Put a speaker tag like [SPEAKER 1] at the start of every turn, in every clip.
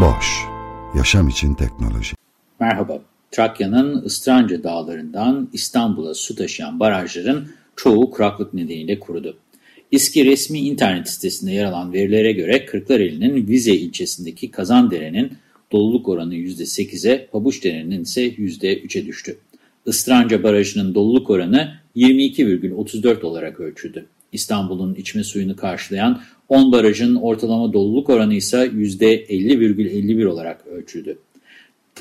[SPEAKER 1] Boş, yaşam için teknoloji.
[SPEAKER 2] Merhaba, Trakya'nın Istranca dağlarından İstanbul'a su taşıyan barajların çoğu kuraklık nedeniyle kurudu. İSKİ resmi internet sitesinde yer alan verilere göre Kırklareli'nin Vize ilçesindeki Kazandere'nin doluluk oranı %8'e, Pabuçdere'nin ise %3'e düştü. Istranca Barajı'nın doluluk oranı 22,34 olarak ölçüldü. İstanbul'un içme suyunu karşılayan 10 barajın ortalama doluluk oranı ise %50,51 olarak ölçüldü.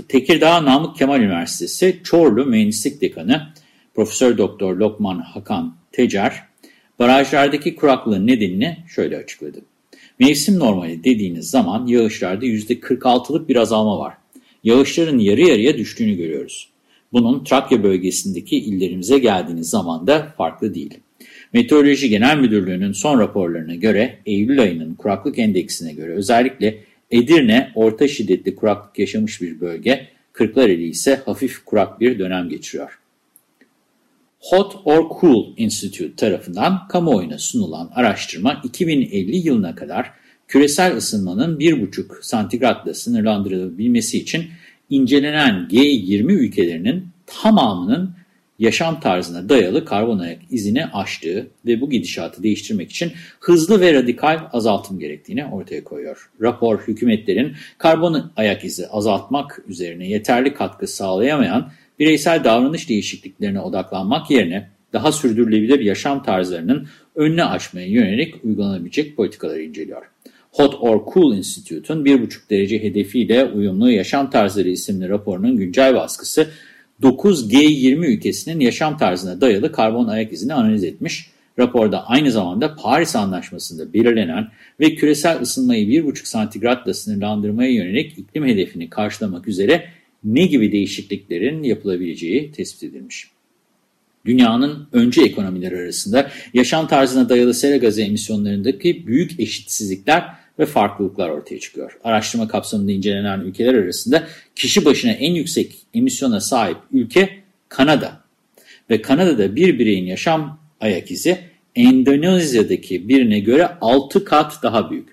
[SPEAKER 2] Tekirdağ Namık Kemal Üniversitesi Çorlu Mühendislik Dekanı Profesör Doktor Lokman Hakan Tecer, barajlardaki kuraklığın nedenini şöyle açıkladı. Mevsim normali dediğiniz zaman yağışlarda %46'lık bir azalma var. Yağışların yarı yarıya düştüğünü görüyoruz. Bunun Trakya bölgesindeki illerimize geldiğiniz zaman da farklı değil. Meteoroloji Genel Müdürlüğü'nün son raporlarına göre Eylül ayının kuraklık endeksine göre özellikle Edirne orta şiddetli kuraklık yaşamış bir bölge, Kırklareli ise hafif kurak bir dönem geçiriyor. Hot or Cool Institute tarafından kamuoyuna sunulan araştırma 2050 yılına kadar küresel ısınmanın 1,5 santigratla sınırlandırılabilmesi için incelenen G20 ülkelerinin tamamının yaşam tarzına dayalı karbon ayak izini aştığı ve bu gidişatı değiştirmek için hızlı ve radikal azaltım gerektiğini ortaya koyuyor. Rapor hükümetlerin karbon ayak izi azaltmak üzerine yeterli katkı sağlayamayan bireysel davranış değişikliklerine odaklanmak yerine daha sürdürülebilir yaşam tarzlarının önüne açmaya yönelik uygulanabilecek politikaları inceliyor. Hot or Cool Institute'un 1,5 derece hedefiyle uyumlu yaşam tarzları isimli raporunun güncel baskısı 9 G20 ülkesinin yaşam tarzına dayalı karbon ayak izini analiz etmiş. Raporda aynı zamanda Paris Anlaşması'nda belirlenen ve küresel ısınmayı 1,5 santigratla sınırlandırmaya yönelik iklim hedefini karşılamak üzere ne gibi değişikliklerin yapılabileceği tespit edilmiş. Dünyanın öncü ekonomileri arasında yaşam tarzına dayalı sera gazı emisyonlarındaki büyük eşitsizlikler ve farklılıklar ortaya çıkıyor. Araştırma kapsamında incelenen ülkeler arasında kişi başına en yüksek emisyona sahip ülke Kanada. Ve Kanada'da bir bireyin yaşam ayak izi Endonezya'daki birine göre 6 kat daha büyük.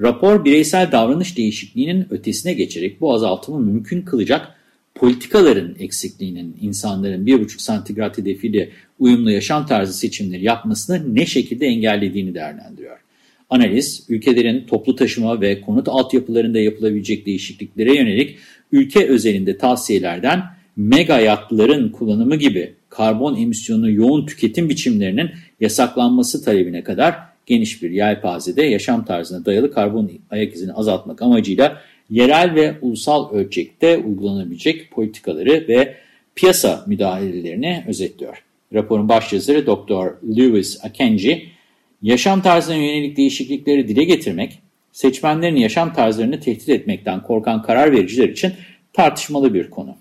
[SPEAKER 2] Rapor bireysel davranış değişikliğinin ötesine geçerek bu azaltımı mümkün kılacak politikaların eksikliğinin insanların 1,5 santigrat hedefiyle uyumlu yaşam tarzı seçimleri yapmasını ne şekilde engellediğini değerlendiriyor. Analiz, ülkelerin toplu taşıma ve konut altyapılarında yapılabilecek değişikliklere yönelik ülke özelinde tavsiyelerden mega yatların kullanımı gibi karbon emisyonu yoğun tüketim biçimlerinin yasaklanması talebine kadar geniş bir yelpazede yaşam tarzına dayalı karbon ayak izini azaltmak amacıyla yerel ve ulusal ölçekte uygulanabilecek politikaları ve piyasa müdahalelerini özetliyor. Raporun başyazarı Dr. Lewis Akenji, yaşam tarzına yönelik değişiklikleri dile getirmek, seçmenlerin yaşam tarzlarını tehdit etmekten korkan karar vericiler için tartışmalı bir konu.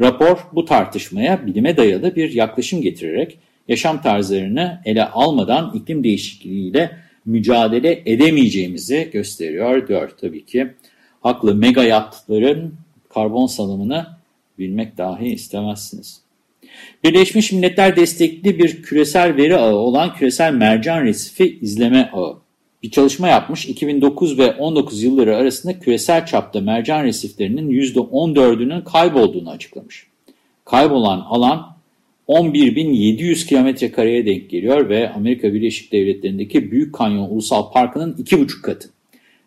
[SPEAKER 2] Rapor bu tartışmaya bilime dayalı bir yaklaşım getirerek yaşam tarzlarını ele almadan iklim değişikliğiyle mücadele edemeyeceğimizi gösteriyor diyor tabii ki. Haklı mega yatların karbon salımını bilmek dahi istemezsiniz. Birleşmiş Milletler destekli bir küresel veri ağı olan Küresel Mercan Resifi İzleme Ağı bir çalışma yapmış. 2009 ve 19 yılları arasında küresel çapta mercan resiflerinin %14'ünün kaybolduğunu açıklamış. Kaybolan alan 11.700 kilometre kareye denk geliyor ve Amerika Birleşik Devletleri'ndeki Büyük Kanyon Ulusal Parkı'nın 2,5 katı.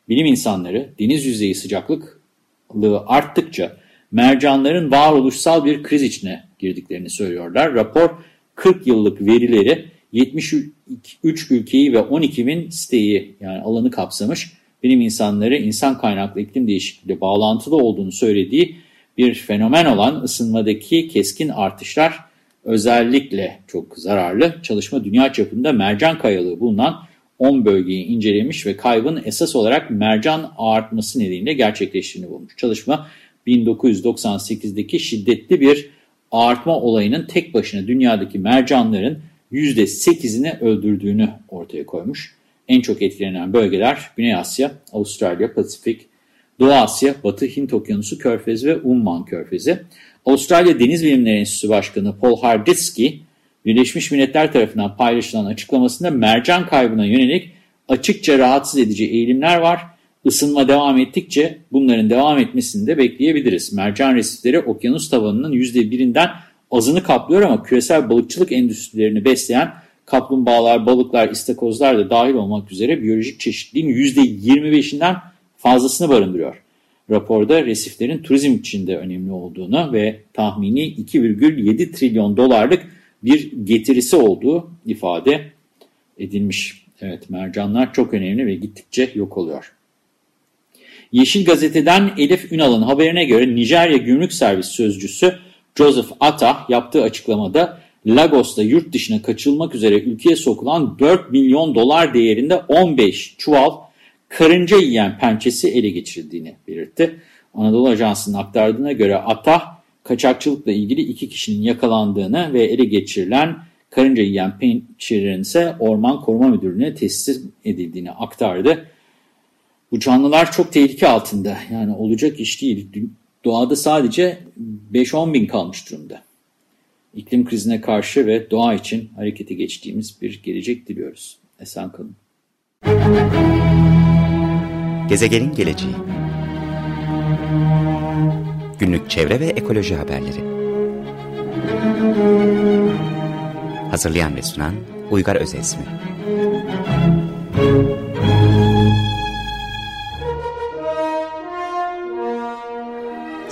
[SPEAKER 2] Bilim insanları deniz yüzeyi sıcaklığı arttıkça mercanların varoluşsal bir kriz içine girdiklerini söylüyorlar. Rapor 40 yıllık verileri 73 ülkeyi ve 12 bin siteyi yani alanı kapsamış. Bilim insanları insan kaynaklı iklim değişikliğiyle bağlantılı olduğunu söylediği bir fenomen olan ısınmadaki keskin artışlar özellikle çok zararlı. Çalışma dünya çapında mercan kayalığı bulunan 10 bölgeyi incelemiş ve kaybın esas olarak mercan artması nedeniyle gerçekleştiğini bulmuş. Çalışma 1998'deki şiddetli bir artma olayının tek başına dünyadaki mercanların %8'ini öldürdüğünü ortaya koymuş. En çok etkilenen bölgeler Güney Asya, Avustralya, Pasifik, Doğu Asya, Batı Hint Okyanusu Körfezi ve Umman Körfezi. Avustralya Deniz Bilimleri Enstitüsü Başkanı Paul Harditsky, Birleşmiş Milletler tarafından paylaşılan açıklamasında mercan kaybına yönelik açıkça rahatsız edici eğilimler var. Isınma devam ettikçe bunların devam etmesini de bekleyebiliriz. Mercan resifleri okyanus tavanının %1'inden azını kaplıyor ama küresel balıkçılık endüstrilerini besleyen kaplumbağalar, balıklar, istakozlar da dahil olmak üzere biyolojik çeşitliliğin %25'inden fazlasını barındırıyor. Raporda resiflerin turizm için de önemli olduğunu ve tahmini 2,7 trilyon dolarlık bir getirisi olduğu ifade edilmiş. Evet mercanlar çok önemli ve gittikçe yok oluyor. Yeşil Gazete'den Elif Ünal'ın haberine göre Nijerya Gümrük Servis Sözcüsü Joseph Atta yaptığı açıklamada Lagos'ta yurt dışına kaçılmak üzere ülkeye sokulan 4 milyon dolar değerinde 15 çuval karınca yiyen pençesi ele geçirildiğini belirtti. Anadolu Ajansı'nın aktardığına göre Atta kaçakçılıkla ilgili iki kişinin yakalandığını ve ele geçirilen karınca yiyen pençelerin ise Orman Koruma Müdürlüğü'ne teslim edildiğini aktardı. Bu canlılar çok tehlike altında. Yani olacak iş değil. Doğada sadece 5-10 bin kalmış durumda. İklim krizine karşı ve doğa için harekete geçtiğimiz bir gelecek diliyoruz. Esen kalın.
[SPEAKER 3] Gezegenin geleceği Günlük çevre ve ekoloji haberleri Hazırlayan ve sunan Uygar Özesmi